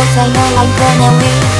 Say your line, gonna win